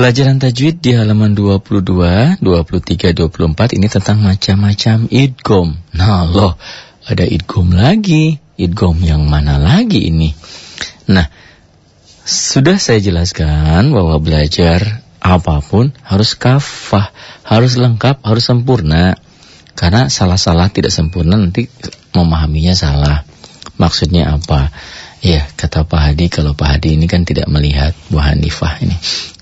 Pelajaran tajwid di halaman 22, 23, 24 ini tentang macam-macam idgom. Nah loh, ada idgom lagi. Idgom yang mana lagi ini? Nah, sudah saya jelaskan bahwa belajar apa pun harus kafah, harus lengkap, harus sempurna. Karena salah-salah tidak sempurna nanti memahaminya salah. Maksudnya apa? Ya, kata Pak Hadi, kalau Pak Hadi ini kan tidak melihat Bu Hanifah ini.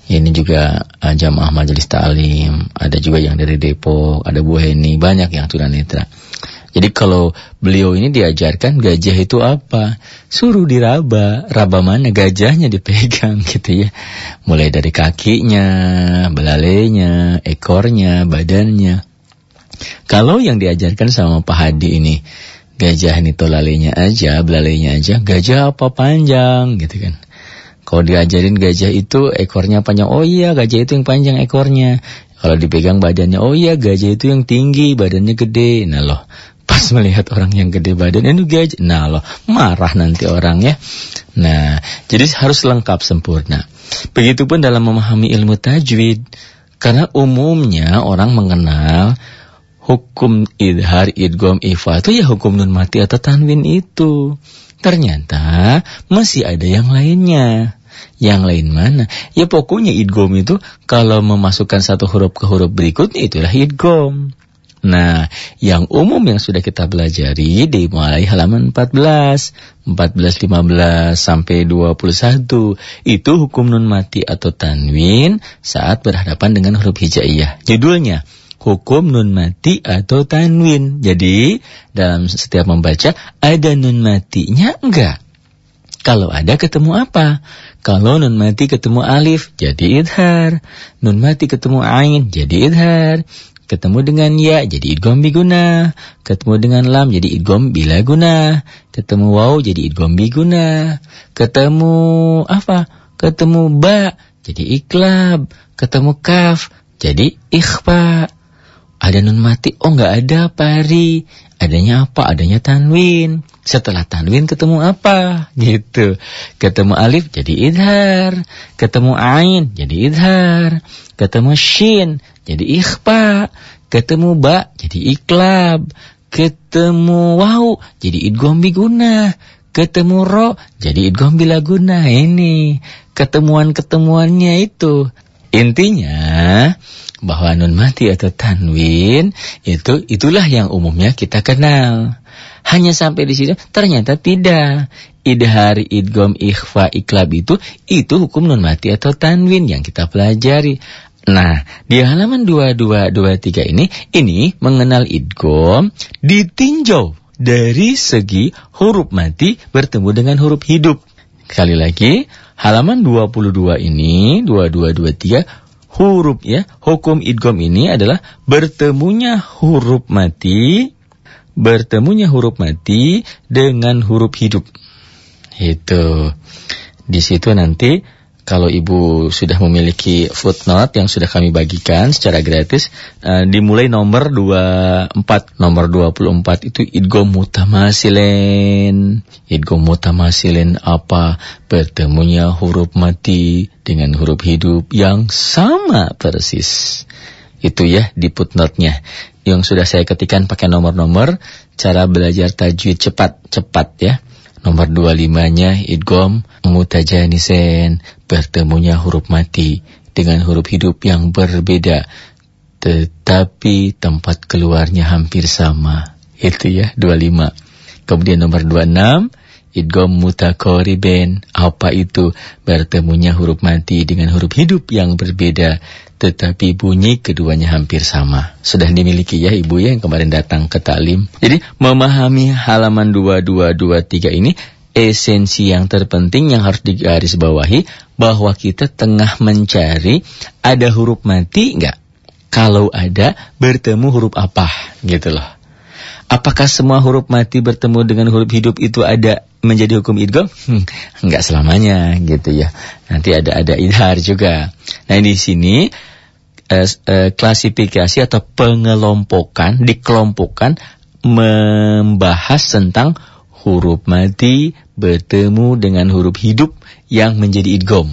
Ini juga uh, jamaah majelis ta'lim, ada juga yang dari Depok, ada Bu Heni, banyak yang tunanetra. Jadi kalau beliau ini diajarkan gajah itu apa? Suruh diraba, raba mana gajahnya dipegang gitu ya. Mulai dari kakinya, belalainya, ekornya, badannya. Kalau yang diajarkan sama Pak Hadi ini, gajah ini tolalenya aja, belalainya aja, gajah apa panjang gitu kan. Kalau diajarin gajah itu ekornya panjang, oh iya gajah itu yang panjang ekornya. Kalau dipegang badannya, oh iya gajah itu yang tinggi, badannya gede. Nah loh, pas melihat orang yang gede badan, ini gajah. Nah loh, marah nanti orang ya. Nah, jadi harus lengkap sempurna. Begitupun dalam memahami ilmu tajwid. Karena umumnya orang mengenal hukum idhar, idgom, ifa itu ya hukum nun mati atau tanwin itu. Ternyata masih ada yang lainnya. Yang lain mana? Ya pokoknya idgom itu kalau memasukkan satu huruf ke huruf berikutnya itulah idgom. Nah, yang umum yang sudah kita pelajari di mulai halaman 14, 14, 15 sampai 21 itu hukum nun mati atau tanwin saat berhadapan dengan huruf hijaiyah. Judulnya hukum nun mati atau tanwin. Jadi dalam setiap membaca ada nun matinya enggak? Kalau ada ketemu apa? Kalau nun mati ketemu alif, jadi idhar. Nun mati ketemu ain, jadi idhar. Ketemu dengan ya, jadi idgom biguna. Ketemu dengan lam, jadi idgom bila guna. Ketemu waw, jadi idgom biguna. Ketemu apa? Ketemu ba, jadi iklab. Ketemu kaf, jadi ikhfa. Ada nun mati, oh nggak ada pari. Adanya apa? Adanya tanwin. Setelah tanwin ketemu apa? Gitu. Ketemu alif jadi idhar. Ketemu ain jadi idhar. Ketemu shin jadi ikhfa. Ketemu ba jadi iklab. Ketemu waw jadi idgham biguna. Ketemu ro jadi idgham bilaguna. Ini ketemuan-ketemuannya itu. Intinya bahwa nun mati atau tanwin itu itulah yang umumnya kita kenal. Hanya sampai di situ ternyata tidak. Idhar, idgom, ikhfa, iklab itu itu hukum nun mati atau tanwin yang kita pelajari. Nah, di halaman 2223 ini ini mengenal idgom ditinjau dari segi huruf mati bertemu dengan huruf hidup. Sekali lagi, halaman 22 ini 2223 huruf ya. Hukum idgom ini adalah bertemunya huruf mati, bertemunya huruf mati dengan huruf hidup. Itu. Di situ nanti kalau ibu sudah memiliki footnote yang sudah kami bagikan secara gratis, uh, dimulai nomor 24, nomor 24 itu idgom mutamasilen. Idgom mutamasilen apa? Bertemunya huruf mati dengan huruf hidup yang sama persis. Itu ya di footnote-nya. Yang sudah saya ketikkan pakai nomor-nomor, cara belajar tajwid cepat-cepat ya. Nomor 25-nya idgom mutajanisen, bertemunya huruf mati dengan huruf hidup yang berbeda, tetapi tempat keluarnya hampir sama. Itu ya 25. Kemudian nomor 26, idgom mutakoriben. Apa itu? Bertemunya huruf mati dengan huruf hidup yang berbeda, tetapi bunyi keduanya hampir sama. Sudah dimiliki ya ibu ya yang kemarin datang ke taklim. Jadi memahami halaman 2223 ini esensi yang terpenting yang harus digarisbawahi bahwa kita tengah mencari ada huruf mati enggak? Kalau ada bertemu huruf apa gitu loh. Apakah semua huruf mati bertemu dengan huruf hidup itu ada menjadi hukum idgham? Hmm, enggak selamanya gitu ya. Nanti ada ada idhar juga. Nah di sini eh, eh, klasifikasi atau pengelompokan, dikelompokkan membahas tentang huruf mati bertemu dengan huruf hidup yang menjadi idgom.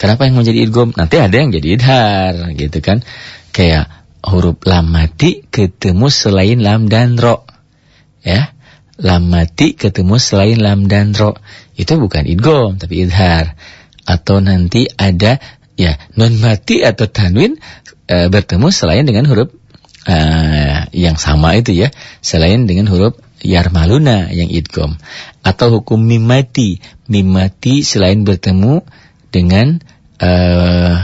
Kenapa yang menjadi idgom? Nanti ada yang jadi idhar, gitu kan. Kayak huruf lam mati ketemu selain lam dan ro. Ya. Lam mati ketemu selain lam dan ro. Itu bukan idgom, tapi idhar. Atau nanti ada ya non mati atau tanwin e, bertemu selain dengan huruf e, yang sama itu ya. Selain dengan huruf yarmaluna yang idgom atau hukum mimati. Mimati selain bertemu dengan uh,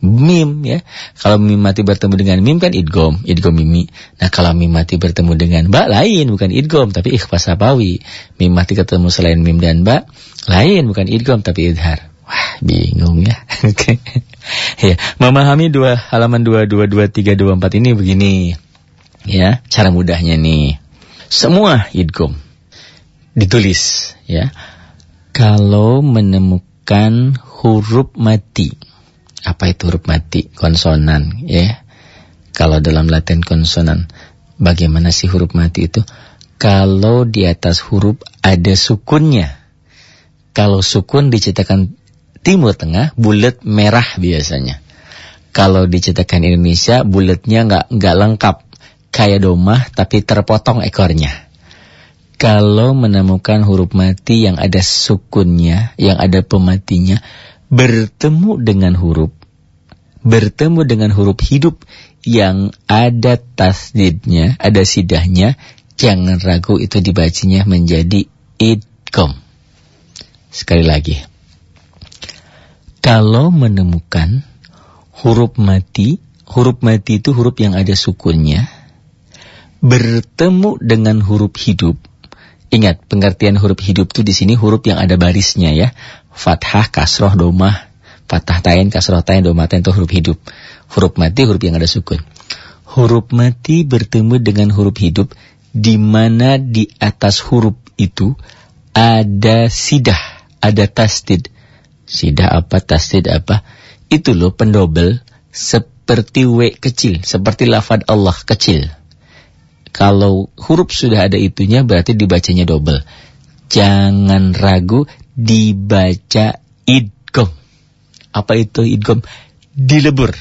mim ya. Kalau mimati bertemu dengan mim kan idgom idgom mimi. Nah kalau mimati bertemu dengan ba lain bukan idgom tapi ikhfa sabawi. Mimati ketemu selain mim dan ba lain bukan idgom tapi idhar wah bingung ya oke ya memahami dua halaman dua dua dua tiga dua empat ini begini ya cara mudahnya nih semua idgom ditulis ya. Kalau menemukan huruf mati. Apa itu huruf mati? Konsonan ya. Kalau dalam Latin konsonan bagaimana sih huruf mati itu? Kalau di atas huruf ada sukunnya. Kalau sukun dicetakan timur tengah, bulat merah biasanya. Kalau dicetakan Indonesia, bulatnya nggak nggak lengkap kayak domah tapi terpotong ekornya. Kalau menemukan huruf mati yang ada sukunnya, yang ada pematinya, bertemu dengan huruf, bertemu dengan huruf hidup yang ada tasdidnya, ada sidahnya, jangan ragu itu dibacanya menjadi idkom. Sekali lagi. Kalau menemukan huruf mati, huruf mati itu huruf yang ada sukunnya, bertemu dengan huruf hidup. Ingat, pengertian huruf hidup itu di sini huruf yang ada barisnya ya. Fathah, kasroh, domah, fathah tain, kasroh tain, domah tain itu huruf hidup. Huruf mati huruf yang ada sukun. Huruf mati bertemu dengan huruf hidup di mana di atas huruf itu ada sidah, ada tasdid. Sidah apa, tasdid apa? Itu loh pendobel seperti W kecil, seperti lafad Allah kecil. Kalau huruf sudah ada itunya berarti dibacanya double. Jangan ragu dibaca idgom. Apa itu idgom? Dilebur.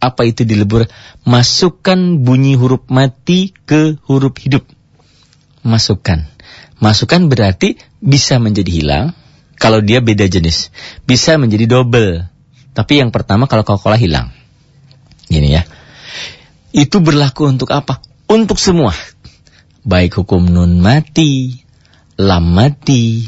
Apa itu dilebur? Masukkan bunyi huruf mati ke huruf hidup. Masukkan. Masukkan berarti bisa menjadi hilang. Kalau dia beda jenis. Bisa menjadi double. Tapi yang pertama kalau kau hilang. Gini ya. Itu berlaku untuk apa? untuk semua. Baik hukum nun mati, lam mati,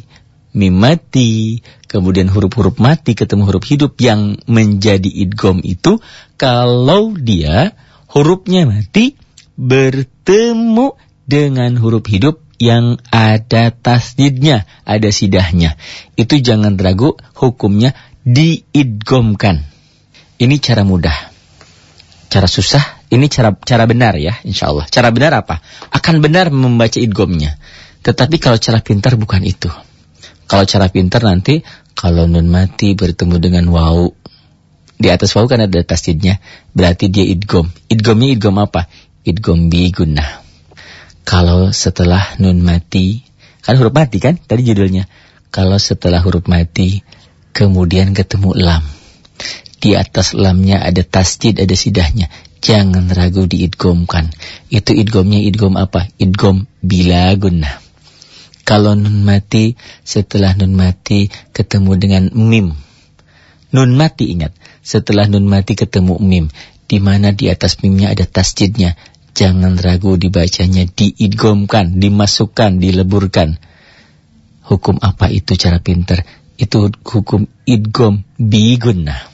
mim mati, kemudian huruf-huruf mati ketemu huruf hidup yang menjadi idgom itu kalau dia hurufnya mati bertemu dengan huruf hidup yang ada tasdidnya, ada sidahnya. Itu jangan ragu hukumnya diidgomkan. Ini cara mudah. Cara susah ini cara cara benar ya, insya Allah. Cara benar apa? Akan benar membaca idgomnya. Tetapi kalau cara pintar bukan itu. Kalau cara pintar nanti kalau nun mati bertemu dengan wau di atas wau kan ada tasdidnya, berarti dia idgom. Idgomnya idgom apa? Idgom bi. Kalau setelah nun mati, kan huruf mati kan tadi judulnya. Kalau setelah huruf mati kemudian ketemu lam. Di atas lamnya ada tasdid, ada sidahnya Jangan ragu diidgomkan. Itu idgomnya idgom apa? Idgom bila gunnah. Kalau nun mati, setelah nun mati ketemu dengan mim. Nun mati ingat, setelah nun mati ketemu mim. Di mana di atas mimnya ada tasjidnya. Jangan ragu dibacanya, diidgomkan, dimasukkan, dileburkan. Hukum apa itu cara pinter? Itu hukum idgom bigunnah.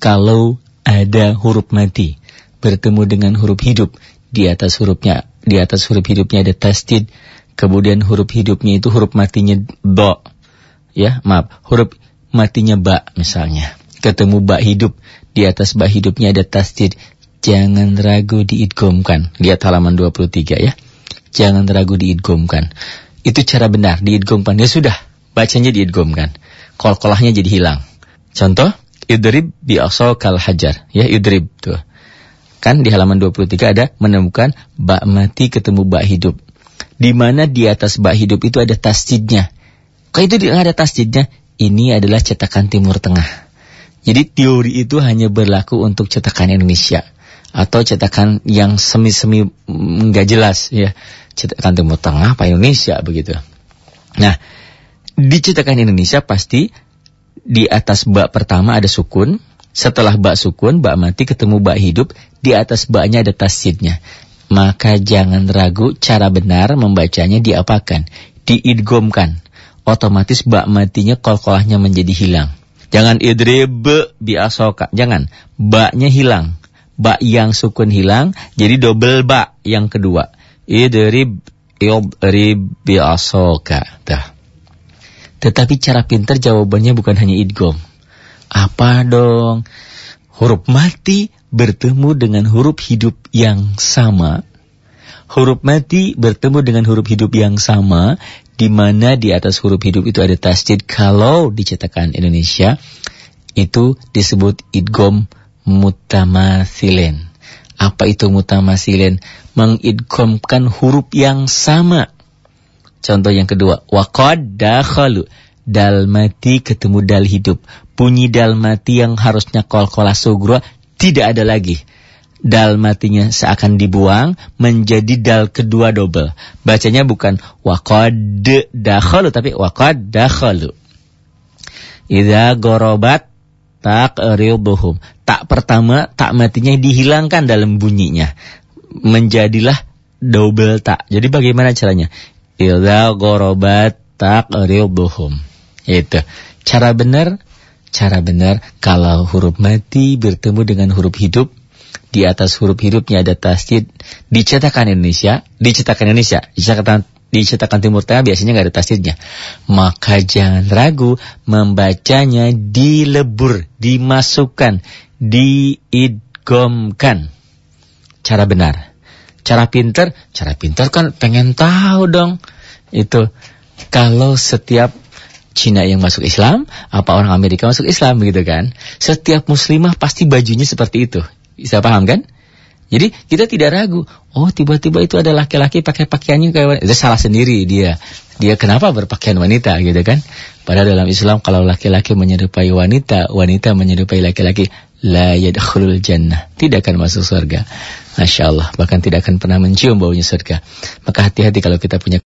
Kalau ada huruf mati bertemu dengan huruf hidup di atas hurufnya di atas huruf hidupnya ada tasdid kemudian huruf hidupnya itu huruf matinya ba ya maaf huruf matinya ba misalnya ketemu ba hidup di atas ba hidupnya ada tasdid jangan ragu diidgomkan lihat halaman 23 ya jangan ragu diidgomkan itu cara benar diidgomkan ya sudah bacanya diidgomkan kol-kolahnya jadi hilang contoh idrib bi kal hajar. Ya, idrib tuh. Kan di halaman 23 ada menemukan bak mati ketemu bak hidup. Di mana di atas bak hidup itu ada tasjidnya. Kalau itu tidak ada tasjidnya, ini adalah cetakan Timur Tengah. Jadi teori itu hanya berlaku untuk cetakan Indonesia atau cetakan yang semi-semi nggak jelas ya cetakan Timur Tengah apa Indonesia begitu. Nah di cetakan Indonesia pasti di atas bak pertama ada sukun, setelah bak sukun, bak mati ketemu bak hidup, di atas baknya ada tasjidnya. Maka jangan ragu cara benar membacanya diapakan? Diidgomkan. Otomatis bak matinya kol-kolahnya menjadi hilang. Jangan idrib bi asoka. Jangan. Baknya hilang bak yang sukun hilang, jadi double bak yang kedua. Idrib idrib bi'asoka. Dah. Tetapi cara pintar jawabannya bukan hanya idgom. Apa dong? Huruf mati bertemu dengan huruf hidup yang sama. Huruf mati bertemu dengan huruf hidup yang sama, di mana di atas huruf hidup itu ada tasjid. Kalau dicetakan Indonesia, itu disebut idgom mutamathilen. Apa itu mutamathilen? Mengidgomkan huruf yang sama. Contoh yang kedua, waqad dakhalu. Dal mati ketemu dal hidup. Bunyi dal mati yang harusnya kol-kola sugro tidak ada lagi. Dal matinya seakan dibuang menjadi dal kedua double. Bacanya bukan waqad dakhalu tapi waqad dakhalu. Gorobat tak riuduhum tak pertama tak matinya dihilangkan dalam bunyinya menjadilah double tak. Jadi bagaimana caranya? Idza gharabat taqriduhum. Itu. Cara benar cara benar kalau huruf mati bertemu dengan huruf hidup di atas huruf hidupnya ada tasdid dicetakan Indonesia, dicetakan Indonesia, dicetakan dicetakan Timur Tengah biasanya nggak ada tasdidnya. Maka jangan ragu membacanya dilebur, dimasukkan diidgomkan. Cara benar. Cara pinter, cara pinter kan pengen tahu dong. Itu kalau setiap Cina yang masuk Islam, apa orang Amerika masuk Islam gitu kan. Setiap muslimah pasti bajunya seperti itu. Bisa paham kan? Jadi kita tidak ragu. Oh tiba-tiba itu ada laki-laki pakai pakaiannya kayak wanita. Itu salah sendiri dia. Dia kenapa berpakaian wanita gitu kan? Padahal dalam Islam kalau laki-laki menyerupai wanita, wanita menyerupai laki-laki, la yadkhulul jannah. Tidak akan masuk surga. Masya Allah. Bahkan tidak akan pernah mencium baunya surga. Maka hati-hati kalau kita punya